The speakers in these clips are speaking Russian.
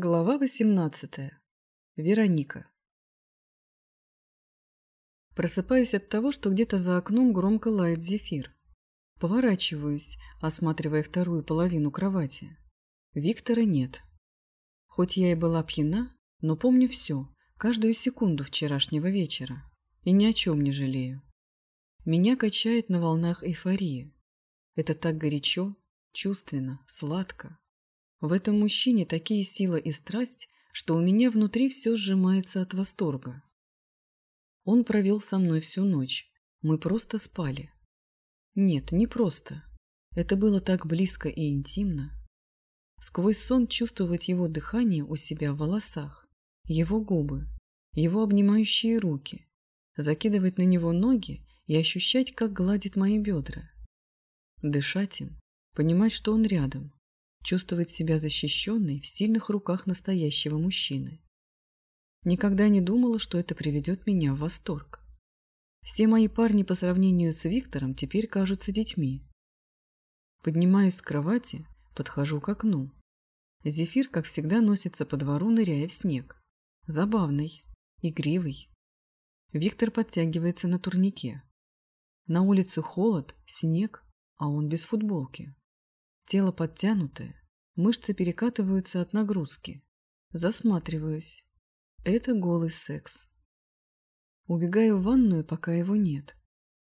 Глава 18. Вероника. Просыпаюсь от того, что где-то за окном громко лает зефир. Поворачиваюсь, осматривая вторую половину кровати. Виктора нет. Хоть я и была пьяна, но помню все, каждую секунду вчерашнего вечера. И ни о чем не жалею. Меня качает на волнах эйфории. Это так горячо, чувственно, сладко, в этом мужчине такие сила и страсть, что у меня внутри все сжимается от восторга. Он провел со мной всю ночь. Мы просто спали. Нет, не просто. Это было так близко и интимно. Сквозь сон чувствовать его дыхание у себя в волосах, его губы, его обнимающие руки, закидывать на него ноги и ощущать, как гладит мои бедра. Дышать им, понимать, что он рядом, чувствовать себя защищенной в сильных руках настоящего мужчины. Никогда не думала, что это приведет меня в восторг. Все мои парни по сравнению с Виктором теперь кажутся детьми. Поднимаюсь с кровати, подхожу к окну. Зефир, как всегда, носится по двору, ныряя в снег. Забавный, игривый. Виктор подтягивается на турнике. На улице холод, снег, а он без футболки. Тело подтянутое, мышцы перекатываются от нагрузки. Засматриваюсь. Это голый секс. Убегаю в ванную, пока его нет.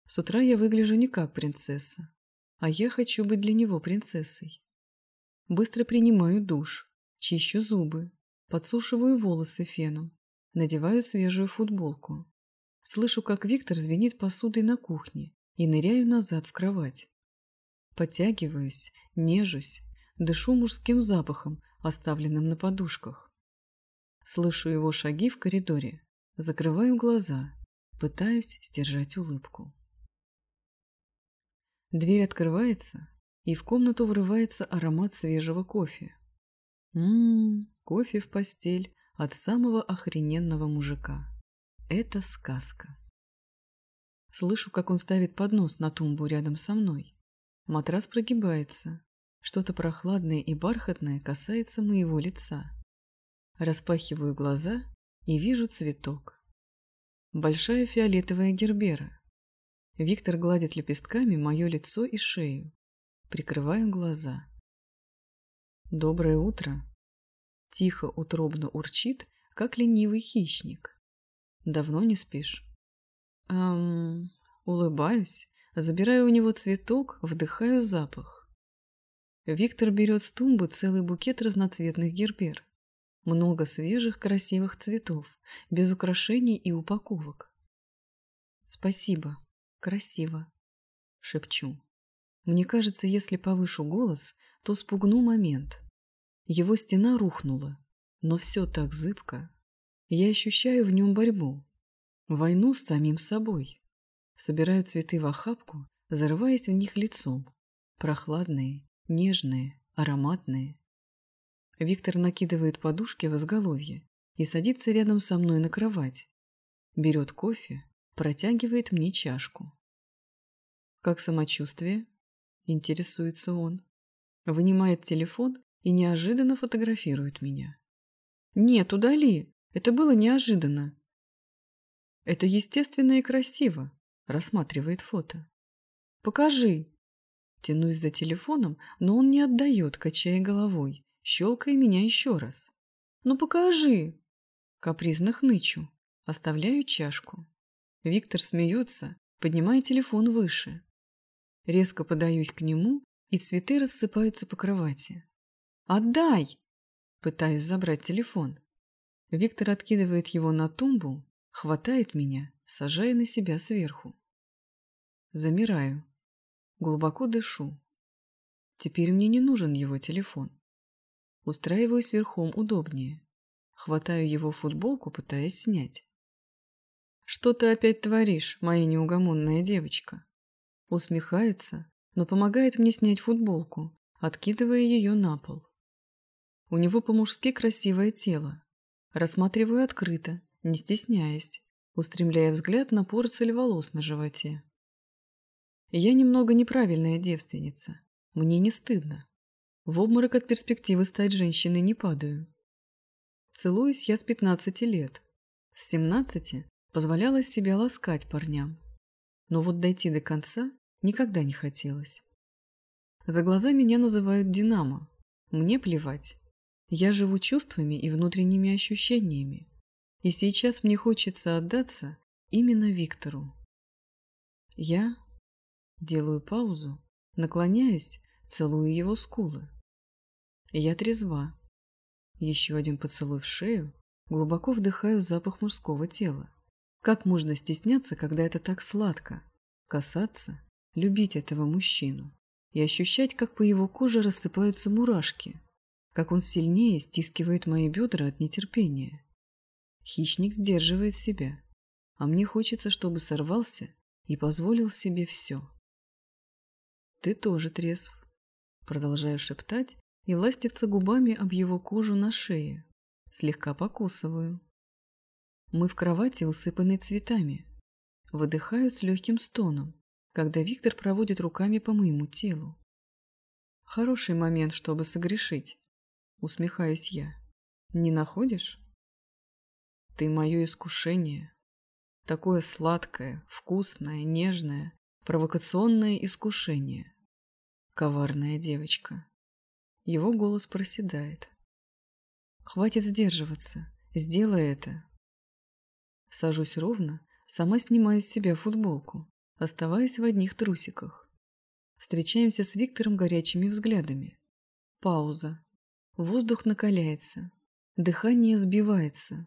С утра я выгляжу не как принцесса, а я хочу быть для него принцессой. Быстро принимаю душ, чищу зубы, подсушиваю волосы феном, надеваю свежую футболку. Слышу, как Виктор звенит посудой на кухне и ныряю назад в кровать. Подтягиваюсь, нежусь, дышу мужским запахом, оставленным на подушках. Слышу его шаги в коридоре, закрываю глаза, пытаюсь сдержать улыбку. Дверь открывается, и в комнату врывается аромат свежего кофе. Ммм, кофе в постель от самого охрененного мужика. Это сказка. Слышу, как он ставит поднос на тумбу рядом со мной. Матрас прогибается. Что-то прохладное и бархатное касается моего лица. Распахиваю глаза и вижу цветок. Большая фиолетовая гербера. Виктор гладит лепестками мое лицо и шею. Прикрываю глаза. Доброе утро. Тихо, утробно урчит, как ленивый хищник. Давно не спишь? Эм, улыбаюсь, Забираю у него цветок, вдыхаю запах. Виктор берет с тумбы целый букет разноцветных гербер. Много свежих, красивых цветов, без украшений и упаковок. «Спасибо. Красиво», — шепчу. Мне кажется, если повышу голос, то спугну момент. Его стена рухнула, но все так зыбко. Я ощущаю в нем борьбу. Войну с самим собой. Собираю цветы в охапку, зарываясь в них лицом. Прохладные, нежные, ароматные. Виктор накидывает подушки в изголовье и садится рядом со мной на кровать. Берет кофе, протягивает мне чашку. «Как самочувствие?» – интересуется он. Вынимает телефон и неожиданно фотографирует меня. «Нет, удали! Это было неожиданно!» «Это естественно и красиво», Рассматривает фото. «Покажи!» Тянусь за телефоном, но он не отдает, качая головой, щелкая меня еще раз. «Ну покажи!» Капризно хнычу. Оставляю чашку. Виктор смеется, поднимая телефон выше. Резко подаюсь к нему, и цветы рассыпаются по кровати. «Отдай!» Пытаюсь забрать телефон. Виктор откидывает его на тумбу, хватает меня сажая на себя сверху. Замираю. Глубоко дышу. Теперь мне не нужен его телефон. Устраиваюсь верхом удобнее. Хватаю его футболку, пытаясь снять. «Что ты опять творишь, моя неугомонная девочка?» Усмехается, но помогает мне снять футболку, откидывая ее на пол. У него по-мужски красивое тело. Рассматриваю открыто, не стесняясь устремляя взгляд на порцель волос на животе. Я немного неправильная девственница. Мне не стыдно. В обморок от перспективы стать женщиной не падаю. Целуюсь я с 15 лет. С 17 позволяла себя ласкать парням. Но вот дойти до конца никогда не хотелось. За глаза меня называют Динамо. Мне плевать. Я живу чувствами и внутренними ощущениями. И сейчас мне хочется отдаться именно Виктору. Я делаю паузу, наклоняюсь, целую его скулы. Я трезва. Еще один поцелуй в шею, глубоко вдыхаю запах мужского тела. Как можно стесняться, когда это так сладко? Касаться, любить этого мужчину и ощущать, как по его коже рассыпаются мурашки, как он сильнее стискивает мои бедра от нетерпения. Хищник сдерживает себя, а мне хочется, чтобы сорвался и позволил себе все. «Ты тоже трезв», — продолжаю шептать и ластиться губами об его кожу на шее, слегка покусываю. Мы в кровати, усыпанной цветами. Выдыхаю с легким стоном, когда Виктор проводит руками по моему телу. Хороший момент, чтобы согрешить. Усмехаюсь я. Не находишь? Ты мое искушение. Такое сладкое, вкусное, нежное, провокационное искушение. Коварная девочка. Его голос проседает. Хватит сдерживаться. Сделай это. Сажусь ровно, сама снимаю с себя футболку, оставаясь в одних трусиках. Встречаемся с Виктором горячими взглядами. Пауза. Воздух накаляется. Дыхание сбивается.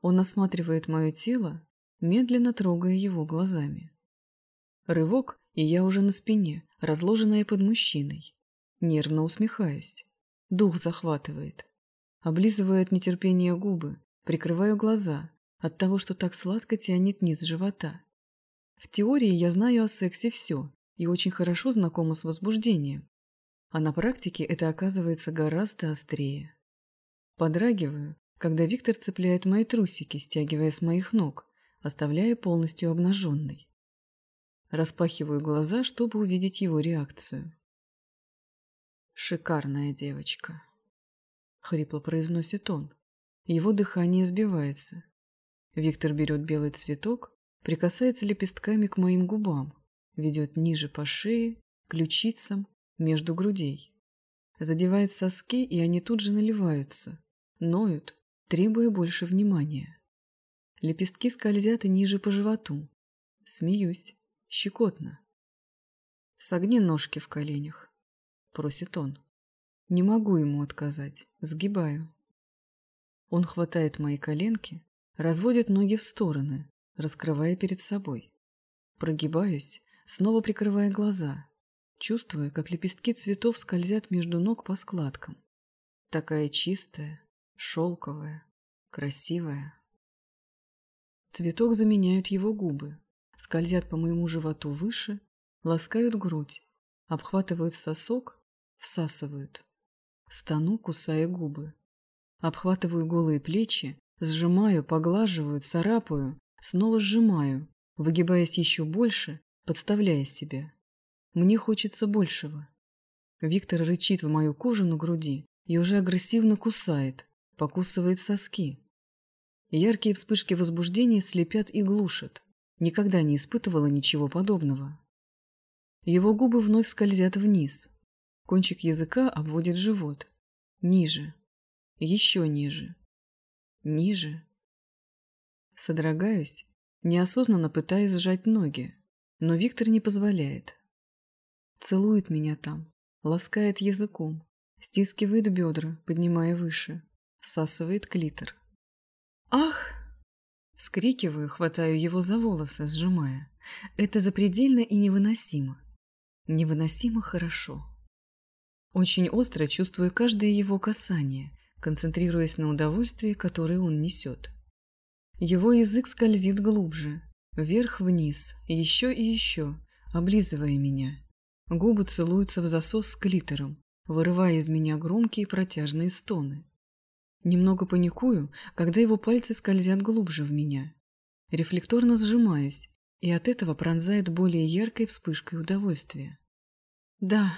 Он осматривает мое тело, медленно трогая его глазами. Рывок, и я уже на спине, разложенная под мужчиной. Нервно усмехаюсь. Дух захватывает. Облизываю от нетерпения губы, прикрываю глаза от того, что так сладко тянет низ живота. В теории я знаю о сексе все и очень хорошо знакома с возбуждением, а на практике это оказывается гораздо острее. Подрагиваю, когда Виктор цепляет мои трусики, стягивая с моих ног, оставляя полностью обнаженной. Распахиваю глаза, чтобы увидеть его реакцию. «Шикарная девочка», — хрипло произносит он. Его дыхание сбивается. Виктор берет белый цветок, прикасается лепестками к моим губам, ведет ниже по шее, ключицам, между грудей. Задевает соски, и они тут же наливаются, ноют, требуя больше внимания. Лепестки скользят и ниже по животу. Смеюсь, щекотно. «Согни ножки в коленях», — просит он. Не могу ему отказать, сгибаю. Он хватает мои коленки, разводит ноги в стороны, раскрывая перед собой. Прогибаюсь, снова прикрывая глаза, чувствуя, как лепестки цветов скользят между ног по складкам. Такая чистая, шелковая, красивая. Цветок заменяют его губы, скользят по моему животу выше, ласкают грудь, обхватывают сосок, всасывают. Стану, кусая губы. Обхватываю голые плечи, сжимаю, поглаживаю, царапаю, снова сжимаю, выгибаясь еще больше, подставляя себя. Мне хочется большего. Виктор рычит в мою кожу на груди и уже агрессивно кусает, покусывает соски. Яркие вспышки возбуждения слепят и глушат. Никогда не испытывала ничего подобного. Его губы вновь скользят вниз. Кончик языка обводит живот. Ниже. Еще ниже. Ниже. Содрогаюсь, неосознанно пытаясь сжать ноги, но Виктор не позволяет. Целует меня там, ласкает языком, стискивает бедра, поднимая выше, всасывает клитор. «Ах!» Вскрикиваю, хватаю его за волосы, сжимая. Это запредельно и невыносимо. Невыносимо хорошо. Очень остро чувствую каждое его касание, концентрируясь на удовольствии, которое он несет. Его язык скользит глубже, вверх-вниз, еще и еще, облизывая меня. Губы целуются в засос с клитором, вырывая из меня громкие протяжные стоны. Немного паникую, когда его пальцы скользят глубже в меня. Рефлекторно сжимаюсь, и от этого пронзает более яркой вспышкой удовольствия. «Да,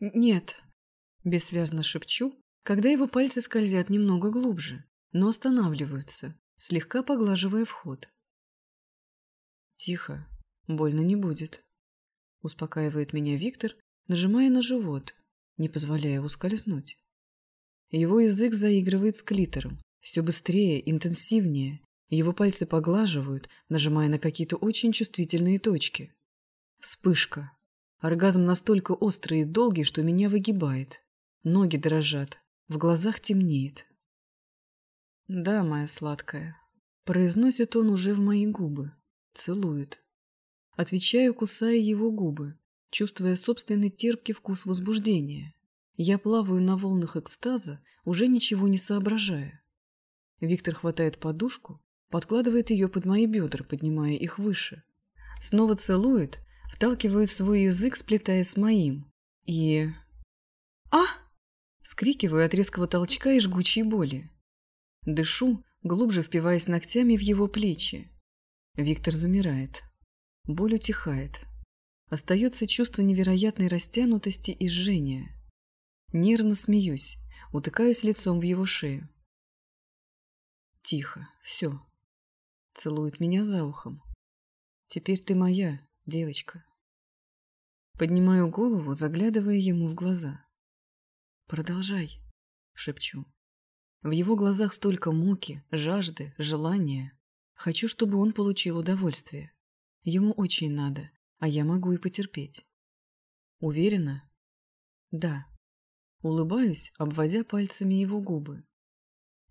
нет», — бессвязно шепчу, когда его пальцы скользят немного глубже, но останавливаются, слегка поглаживая вход. «Тихо, больно не будет», — успокаивает меня Виктор, нажимая на живот, не позволяя ускользнуть. Его язык заигрывает с клитором, все быстрее, интенсивнее, его пальцы поглаживают, нажимая на какие-то очень чувствительные точки. Вспышка. Оргазм настолько острый и долгий, что меня выгибает. Ноги дрожат, в глазах темнеет. «Да, моя сладкая», — произносит он уже в мои губы, целует. Отвечаю, кусая его губы, чувствуя собственный терпкий вкус возбуждения. Я плаваю на волнах экстаза, уже ничего не соображая. Виктор хватает подушку, подкладывает ее под мои бедра, поднимая их выше. Снова целует, вталкивает свой язык, сплетая с моим. И... «А!» Вскрикиваю от резкого толчка и жгучей боли. Дышу, глубже впиваясь ногтями в его плечи. Виктор замирает. Боль утихает. Остается чувство невероятной растянутости и жжения. Нервно смеюсь, утыкаюсь лицом в его шею. Тихо, все. Целует меня за ухом. Теперь ты моя, девочка. Поднимаю голову, заглядывая ему в глаза. «Продолжай», — шепчу. В его глазах столько муки, жажды, желания. Хочу, чтобы он получил удовольствие. Ему очень надо, а я могу и потерпеть. Уверена? Да. Улыбаюсь, обводя пальцами его губы.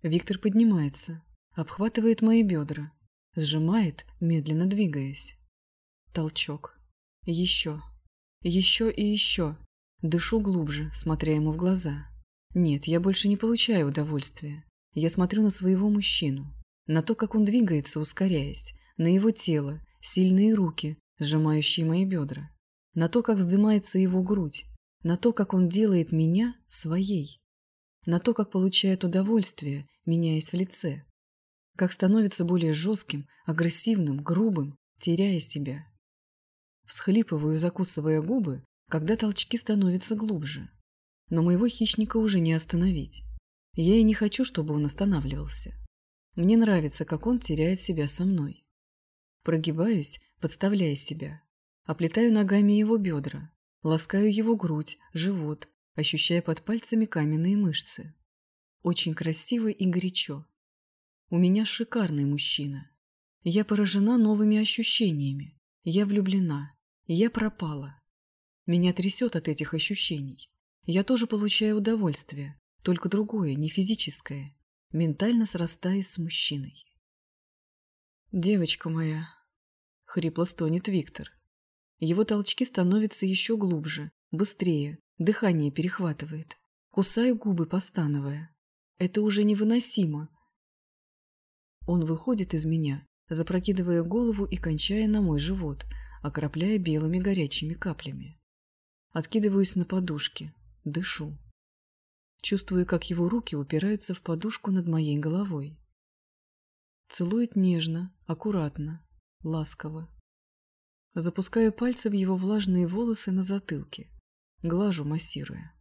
Виктор поднимается, обхватывает мои бедра, сжимает, медленно двигаясь. Толчок. Еще. Еще и еще. Дышу глубже, смотря ему в глаза. Нет, я больше не получаю удовольствия. Я смотрю на своего мужчину, на то, как он двигается, ускоряясь, на его тело, сильные руки, сжимающие мои бедра, на то, как вздымается его грудь, на то, как он делает меня своей, на то, как получает удовольствие, меняясь в лице, как становится более жестким, агрессивным, грубым, теряя себя. Всхлипываю, закусывая губы, когда толчки становятся глубже. Но моего хищника уже не остановить. Я и не хочу, чтобы он останавливался. Мне нравится, как он теряет себя со мной. Прогибаюсь, подставляя себя. Оплетаю ногами его бедра, ласкаю его грудь, живот, ощущая под пальцами каменные мышцы. Очень красиво и горячо. У меня шикарный мужчина. Я поражена новыми ощущениями. Я влюблена. Я пропала. Меня трясет от этих ощущений. Я тоже получаю удовольствие, только другое, не физическое, ментально срастаясь с мужчиной. «Девочка моя», — хрипло стонет Виктор. Его толчки становятся еще глубже, быстрее, дыхание перехватывает. Кусаю губы, постановая. Это уже невыносимо. Он выходит из меня, запрокидывая голову и кончая на мой живот, окропляя белыми горячими каплями. Откидываюсь на подушке, дышу. Чувствую, как его руки упираются в подушку над моей головой. Целует нежно, аккуратно, ласково. Запускаю пальцы в его влажные волосы на затылке, глажу, массируя.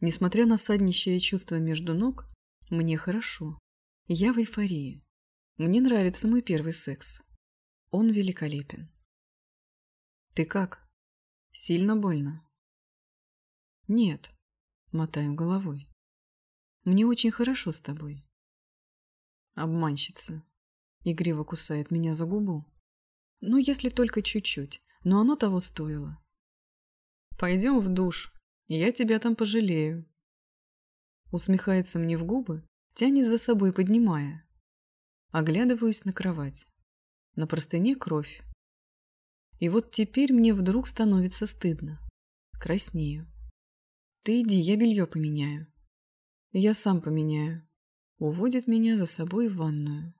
Несмотря на саднищее чувство между ног, мне хорошо. Я в эйфории. Мне нравится мой первый секс. Он великолепен. «Ты как?» Сильно больно? Нет, мотаю головой. Мне очень хорошо с тобой. Обманщица. Игриво кусает меня за губу. Ну, если только чуть-чуть, но оно того стоило. Пойдем в душ, и я тебя там пожалею. Усмехается мне в губы, тянет за собой, поднимая. Оглядываюсь на кровать. На простыне кровь. И вот теперь мне вдруг становится стыдно. Краснею. Ты иди, я белье поменяю. Я сам поменяю. Уводит меня за собой в ванную.